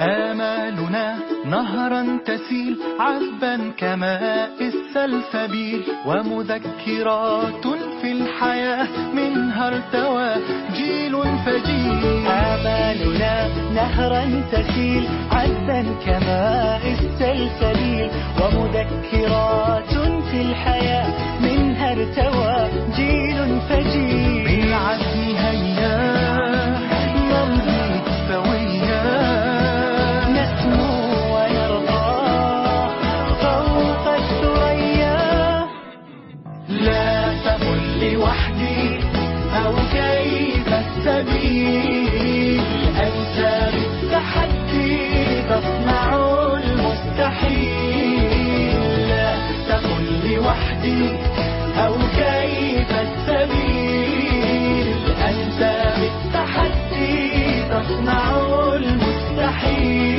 آمالنا نهرا تسيل عذبا كماء السلسبيل ومذكرات في الحياة منها ارتوى جيل فجيل. آمالنا نهرا تسيل عذبا كماء السلسبيل ومذكرات في الحياة منها ارتوى أنت بالتحدي تصنع المستحيل. لا تقل لوحدي أو كيف السبيل؟ أنت بالتحدي تصنع المستحيل.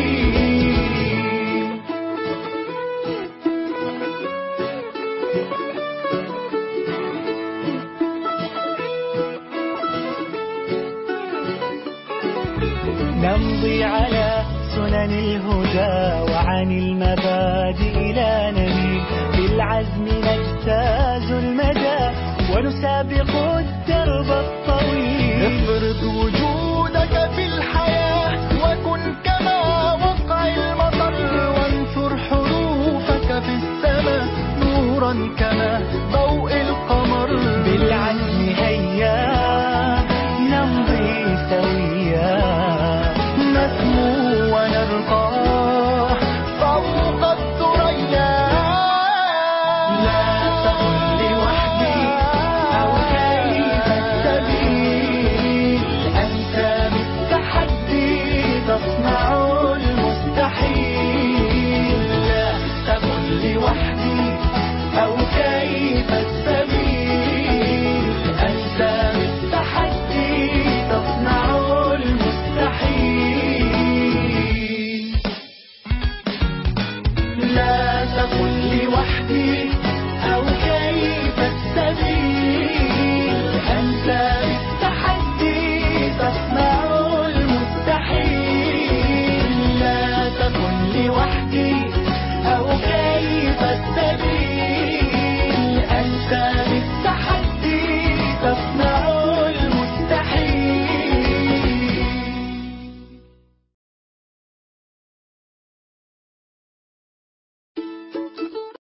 نمضي على سنن الهدى وعن المبادئ لا نميل بالعزم نجتاز المدى ونسابق الدرب الطويل. افرض وجودك في الحياة وكن كما وقع المطر وانثر حروفك في السماء نورا كما ضوء